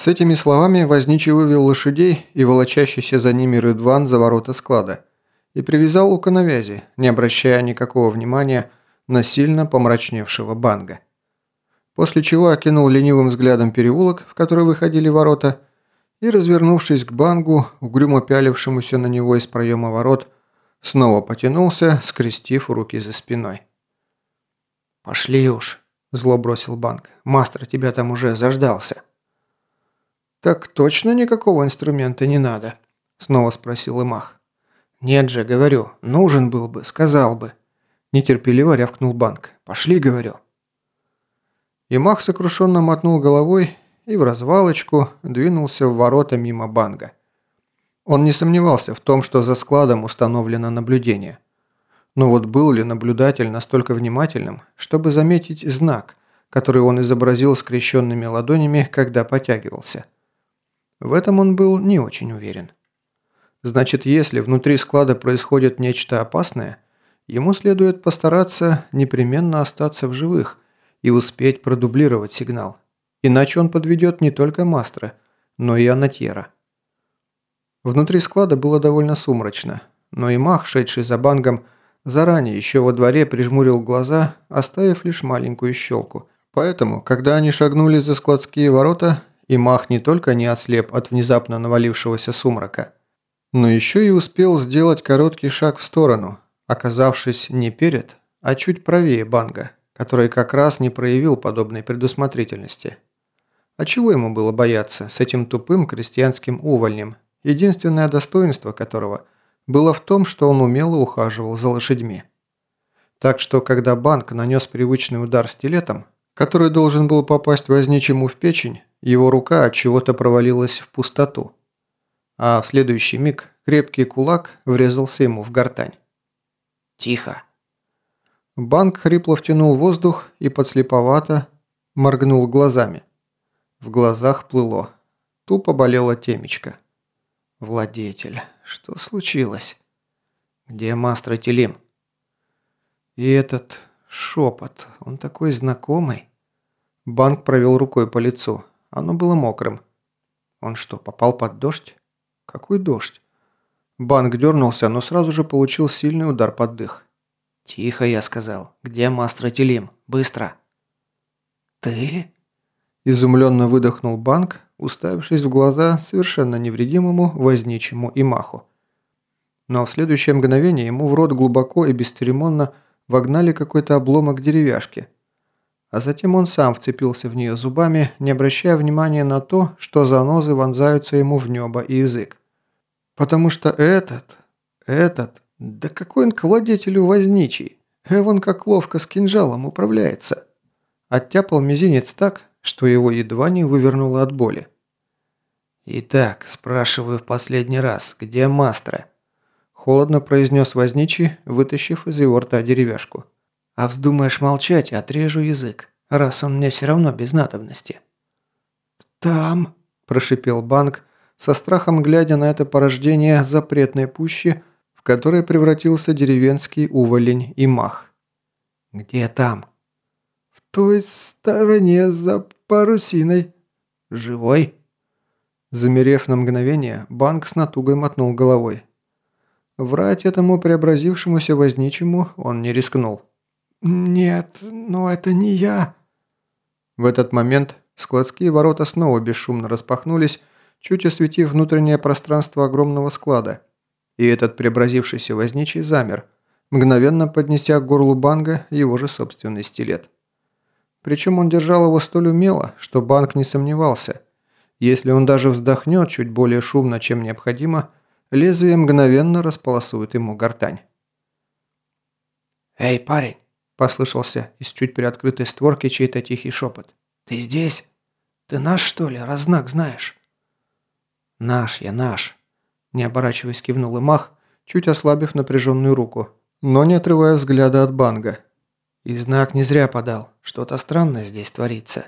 С этими словами возничий вывел лошадей и волочащийся за ними Рыдван за ворота склада и привязал у коновязи, не обращая никакого внимания на сильно помрачневшего банга. После чего окинул ленивым взглядом переулок, в который выходили ворота, и, развернувшись к бангу, угрюмо пялившемуся на него из проема ворот, снова потянулся, скрестив руки за спиной. «Пошли уж», – зло бросил банк. «Мастер тебя там уже заждался». «Так точно никакого инструмента не надо?» – снова спросил Имах. «Нет же, говорю, нужен был бы, сказал бы». Нетерпеливо рявкнул банк. «Пошли, говорю». Имах сокрушенно мотнул головой и в развалочку двинулся в ворота мимо банга. Он не сомневался в том, что за складом установлено наблюдение. Но вот был ли наблюдатель настолько внимательным, чтобы заметить знак, который он изобразил скрещенными ладонями, когда потягивался – в этом он был не очень уверен. Значит, если внутри склада происходит нечто опасное, ему следует постараться непременно остаться в живых и успеть продублировать сигнал. Иначе он подведет не только Мастера, но и Анатьера. Внутри склада было довольно сумрачно, но и Мах, шедший за бангом, заранее еще во дворе прижмурил глаза, оставив лишь маленькую щелку. Поэтому, когда они шагнули за складские ворота, и Мах не только не ослеп от внезапно навалившегося сумрака, но еще и успел сделать короткий шаг в сторону, оказавшись не перед, а чуть правее Банга, который как раз не проявил подобной предусмотрительности. А чего ему было бояться с этим тупым крестьянским увольнем, единственное достоинство которого было в том, что он умело ухаживал за лошадьми. Так что, когда Банк нанес привычный удар стилетом, который должен был попасть возничему в печень, его рука от чего-то провалилась в пустоту. А в следующий миг крепкий кулак врезался ему в гортань. «Тихо!» Банк хрипло втянул воздух и подслеповато моргнул глазами. В глазах плыло. Тупо болела темечко. «Владетель, что случилось?» «Где мастер Телим?» И этот шепот, он такой знакомый. Банк провел рукой по лицу. Оно было мокрым. Он что, попал под дождь? Какой дождь? Банк дернулся, но сразу же получил сильный удар под дых. «Тихо», я сказал. «Где мастер Телим? Быстро!» «Ты?» Изумленно выдохнул Банк, уставившись в глаза совершенно невредимому возничему и маху. Но в следующее мгновение ему в рот глубоко и бесцеремонно вогнали какой-то обломок деревяшки – а затем он сам вцепился в нее зубами, не обращая внимания на то, что занозы вонзаются ему в небо и язык. Потому что этот, этот, да какой он к владетелю возничий, Эван как ловко с кинжалом управляется. Оттяпал мизинец так, что его едва не вывернуло от боли. «Итак, спрашиваю в последний раз, где Мастра?» Холодно произнес возничий, вытащив из его рта деревяшку. А вздумаешь молчать, отрежу язык, раз он мне все равно без надобности». «Там», – прошипел Банк, со страхом глядя на это порождение запретной пущи, в которое превратился деревенский уволень и мах. «Где там?» «В той стороне, за парусиной». «Живой?» Замерев на мгновение, Банк с натугой мотнул головой. Врать этому преобразившемуся возничему он не рискнул. «Нет, но это не я». В этот момент складские ворота снова бесшумно распахнулись, чуть осветив внутреннее пространство огромного склада. И этот преобразившийся возничий замер, мгновенно поднеся к горлу банга его же собственный стилет. Причем он держал его столь умело, что банк не сомневался. Если он даже вздохнет чуть более шумно, чем необходимо, лезвие мгновенно располосует ему гортань. «Эй, парень!» Послышался из чуть приоткрытой створки чей-то тихий шепот. «Ты здесь? Ты наш, что ли, раз знак знаешь?» «Наш я, наш», – не оборачиваясь кивнул Имах, чуть ослабив напряженную руку, но не отрывая взгляда от банга. «И знак не зря подал, что-то странное здесь творится.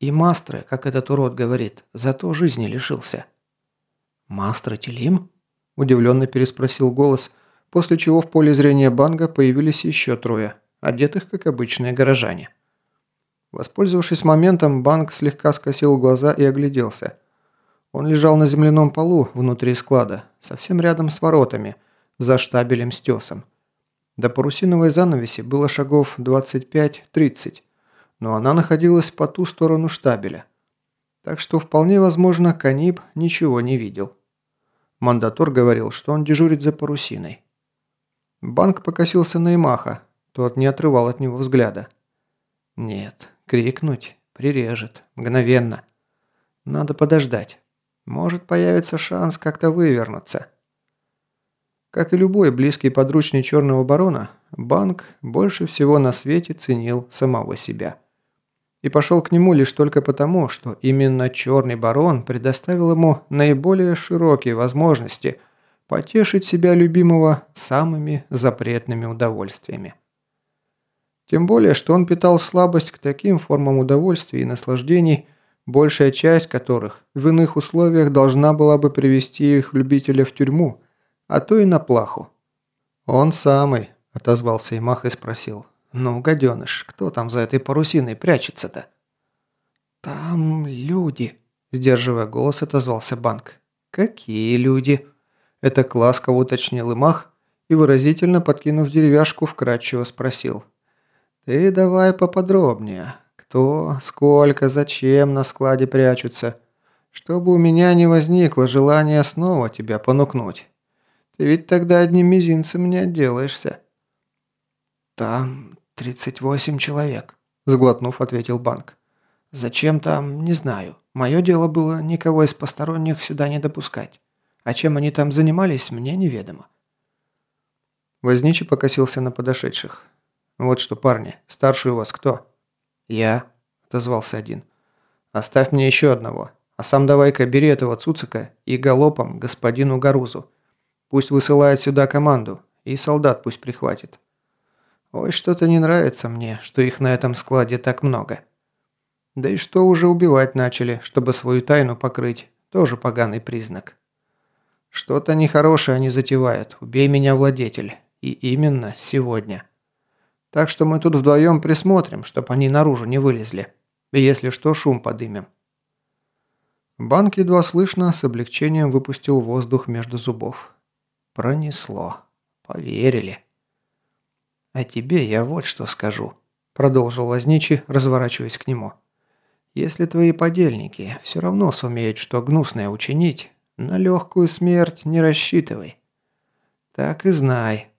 И Мастре, как этот урод говорит, зато жизни лишился». «Мастре Телим?» – удивленно переспросил голос, после чего в поле зрения банга появились еще трое – одетых как обычные горожане. Воспользовавшись моментом, банк слегка скосил глаза и огляделся. Он лежал на земляном полу внутри склада, совсем рядом с воротами, за штабелем с тесом. До парусиновой занавеси было шагов 25-30, но она находилась по ту сторону штабеля. Так что вполне возможно, Каниб ничего не видел. Мандатор говорил, что он дежурит за парусиной. Банк покосился на Имаха, тот не отрывал от него взгляда. Нет, крикнуть прирежет, мгновенно. Надо подождать. Может появится шанс как-то вывернуться. Как и любой близкий подручный Черного Барона, Банк больше всего на свете ценил самого себя. И пошел к нему лишь только потому, что именно Черный Барон предоставил ему наиболее широкие возможности потешить себя любимого самыми запретными удовольствиями. Тем более, что он питал слабость к таким формам удовольствий и наслаждений, большая часть которых в иных условиях должна была бы привести их любителя в тюрьму, а то и на плаху. «Он самый», – отозвался Имах и спросил. «Ну, гаденыш, кто там за этой парусиной прячется-то?» «Там люди», – сдерживая голос, отозвался Банк. «Какие люди?» Это ласково уточнил Имах и, выразительно подкинув деревяшку, вкратчиво спросил. «Ты давай поподробнее. Кто, сколько, зачем на складе прячутся? Чтобы у меня не возникло желания снова тебя понукнуть. Ты ведь тогда одним мизинцем не отделаешься». «Там 38 человек», – сглотнув, ответил банк. «Зачем там, не знаю. Мое дело было никого из посторонних сюда не допускать. А чем они там занимались, мне неведомо». Возничий покосился на подошедших. «Вот что, парни, старший у вас кто?» «Я», – отозвался один. «Оставь мне еще одного, а сам давай-ка бери этого Цуцика и галопом господину Гарузу. Пусть высылает сюда команду, и солдат пусть прихватит. Ой, что-то не нравится мне, что их на этом складе так много. Да и что уже убивать начали, чтобы свою тайну покрыть, тоже поганый признак. Что-то нехорошее они затевают, убей меня, владетель, и именно сегодня». Так что мы тут вдвоем присмотрим, чтобы они наружу не вылезли. И если что, шум подымем». Банк едва слышно с облегчением выпустил воздух между зубов. Пронесло. Поверили. «А тебе я вот что скажу», – продолжил Возничий, разворачиваясь к нему. «Если твои подельники все равно сумеют что гнусное учинить, на легкую смерть не рассчитывай. Так и знай,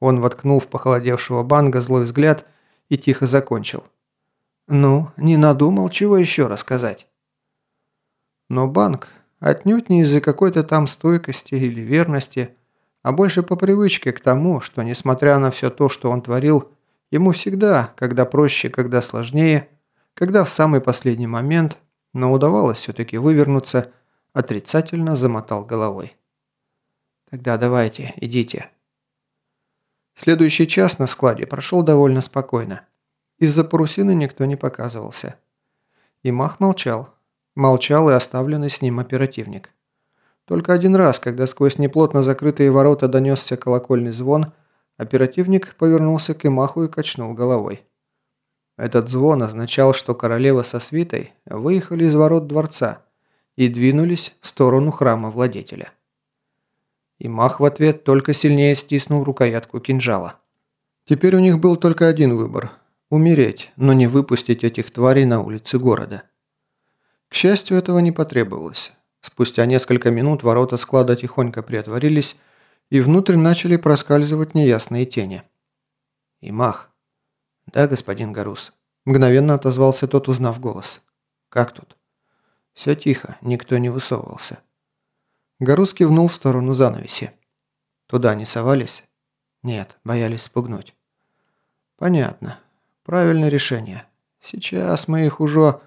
он воткнул в похолодевшего банга злой взгляд и тихо закончил. «Ну, не надумал, чего еще рассказать?» Но банк отнюдь не из-за какой-то там стойкости или верности, а больше по привычке к тому, что, несмотря на все то, что он творил, ему всегда, когда проще, когда сложнее, когда в самый последний момент, но удавалось все-таки вывернуться, отрицательно замотал головой. «Тогда давайте, идите», Следующий час на складе прошел довольно спокойно. Из-за парусины никто не показывался. И Мах молчал. Молчал и оставленный с ним оперативник. Только один раз, когда сквозь неплотно закрытые ворота донесся колокольный звон, оперативник повернулся к Имаху и качнул головой. Этот звон означал, что королева со свитой выехали из ворот дворца и двинулись в сторону храма владетеля. И Мах в ответ только сильнее стиснул рукоятку кинжала. Теперь у них был только один выбор – умереть, но не выпустить этих тварей на улицы города. К счастью, этого не потребовалось. Спустя несколько минут ворота склада тихонько приотворились, и внутрь начали проскальзывать неясные тени. И Мах. «Да, господин Гарус», – мгновенно отозвался тот, узнав голос. «Как тут?» «Все тихо, никто не высовывался». Гарус кивнул в сторону занавеси. «Туда не совались?» «Нет, боялись спугнуть». «Понятно. Правильное решение. Сейчас мы их уже...»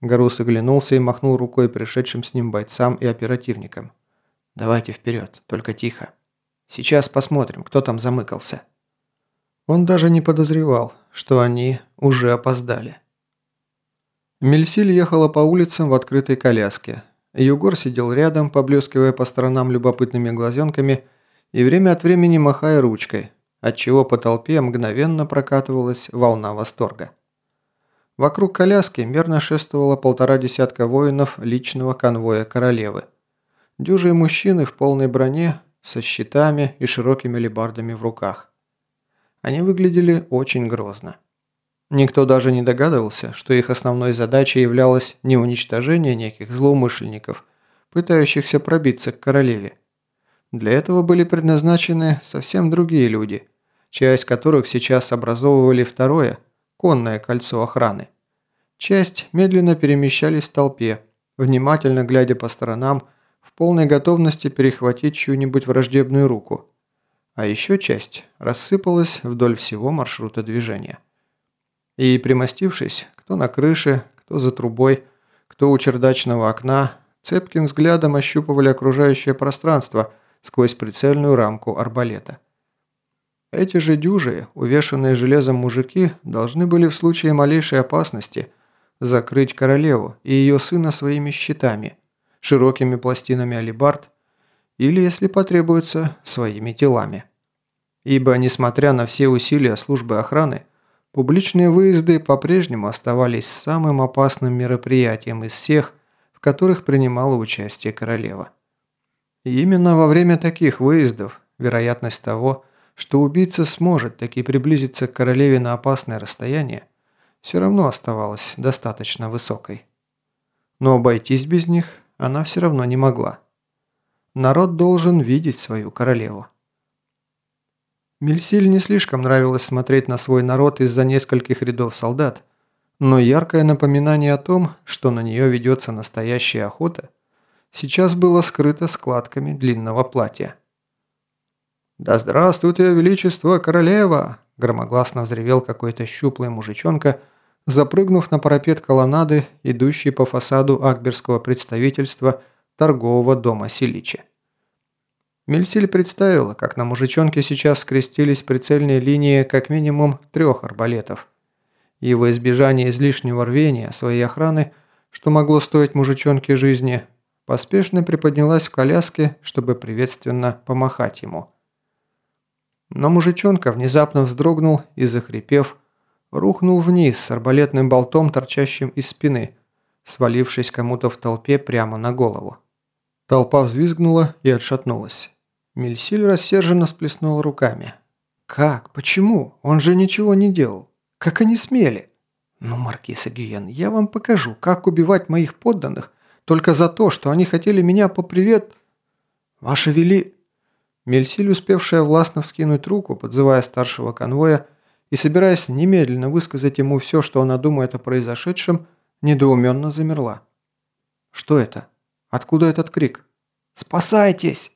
Гарус оглянулся и махнул рукой пришедшим с ним бойцам и оперативникам. «Давайте вперед, только тихо. Сейчас посмотрим, кто там замыкался». Он даже не подозревал, что они уже опоздали. Мельсиль ехала по улицам в открытой коляске, Югор сидел рядом, поблескивая по сторонам любопытными глазенками и время от времени махая ручкой, отчего по толпе мгновенно прокатывалась волна восторга. Вокруг коляски мерно шествовало полтора десятка воинов личного конвоя королевы. Дюжие мужчины в полной броне, со щитами и широкими лебардами в руках. Они выглядели очень грозно. Никто даже не догадывался, что их основной задачей являлось не уничтожение неких злоумышленников, пытающихся пробиться к королеве. Для этого были предназначены совсем другие люди, часть которых сейчас образовывали второе, конное кольцо охраны. Часть медленно перемещались в толпе, внимательно глядя по сторонам, в полной готовности перехватить чью-нибудь враждебную руку. А еще часть рассыпалась вдоль всего маршрута движения. И, примостившись, кто на крыше, кто за трубой, кто у чердачного окна, цепким взглядом ощупывали окружающее пространство сквозь прицельную рамку арбалета. Эти же дюжи, увешанные железом мужики, должны были в случае малейшей опасности закрыть королеву и ее сына своими щитами, широкими пластинами алибард или, если потребуется, своими телами. Ибо, несмотря на все усилия службы охраны, Публичные выезды по-прежнему оставались самым опасным мероприятием из всех, в которых принимала участие королева. И именно во время таких выездов вероятность того, что убийца сможет таки приблизиться к королеве на опасное расстояние, все равно оставалась достаточно высокой. Но обойтись без них она все равно не могла. Народ должен видеть свою королеву. Мельсиль не слишком нравилось смотреть на свой народ из-за нескольких рядов солдат, но яркое напоминание о том, что на нее ведется настоящая охота, сейчас было скрыто складками длинного платья. «Да здравствует ее величество, королева!» – громогласно взревел какой-то щуплый мужичонка, запрыгнув на парапет колоннады, идущей по фасаду Акберского представительства торгового дома Селичи. Мельсиль представила, как на мужичонке сейчас скрестились прицельные линии как минимум трех арбалетов. И во избежание излишнего рвения своей охраны, что могло стоить мужичонке жизни, поспешно приподнялась в коляске, чтобы приветственно помахать ему. Но мужичонка внезапно вздрогнул и, захрипев, рухнул вниз с арбалетным болтом, торчащим из спины, свалившись кому-то в толпе прямо на голову. Толпа взвизгнула и отшатнулась. Мельсиль рассерженно сплеснула руками. «Как? Почему? Он же ничего не делал. Как они смели?» «Ну, Маркиз Агиен, я вам покажу, как убивать моих подданных только за то, что они хотели меня попривет...» «Ваше вели...» Мельсиль, успевшая властно вскинуть руку, подзывая старшего конвоя и собираясь немедленно высказать ему все, что она думает о произошедшем, недоуменно замерла. «Что это? Откуда этот крик?» «Спасайтесь!»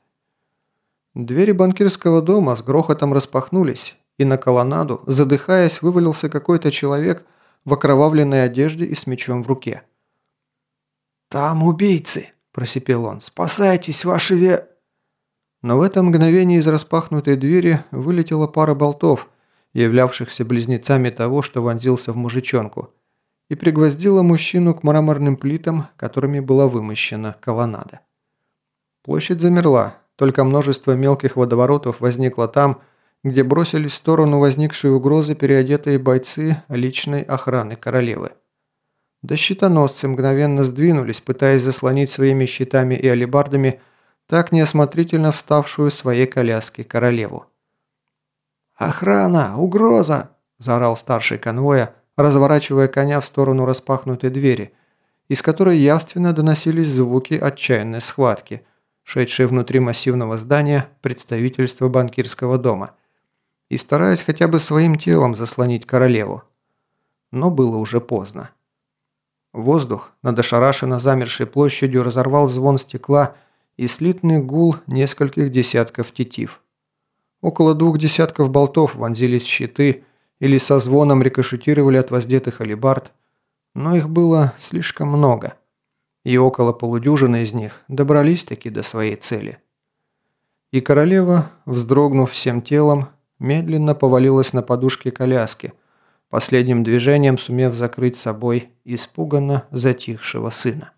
Двери банкирского дома с грохотом распахнулись, и на колоннаду, задыхаясь, вывалился какой-то человек в окровавленной одежде и с мечом в руке. «Там убийцы!» – просипел он. «Спасайтесь, ваши ве...» Но в это мгновение из распахнутой двери вылетела пара болтов, являвшихся близнецами того, что вонзился в мужичонку, и пригвоздила мужчину к мраморным плитам, которыми была вымощена колоннада. Площадь замерла, только множество мелких водоворотов возникло там, где бросились в сторону возникшей угрозы переодетые бойцы личной охраны королевы. Да мгновенно сдвинулись, пытаясь заслонить своими щитами и алебардами так неосмотрительно вставшую в своей коляске королеву. «Охрана! Угроза!» – заорал старший конвоя, разворачивая коня в сторону распахнутой двери, из которой явственно доносились звуки отчаянной схватки – шедшие внутри массивного здания представительства банкирского дома, и стараясь хотя бы своим телом заслонить королеву. Но было уже поздно. Воздух над ошарашенно замершей площадью разорвал звон стекла и слитный гул нескольких десятков тетив. Около двух десятков болтов вонзились в щиты или со звоном рикошетировали от воздетых алибард, но их было слишком много и около полудюжины из них добрались-таки до своей цели. И королева, вздрогнув всем телом, медленно повалилась на подушке коляски, последним движением сумев закрыть собой испуганно затихшего сына.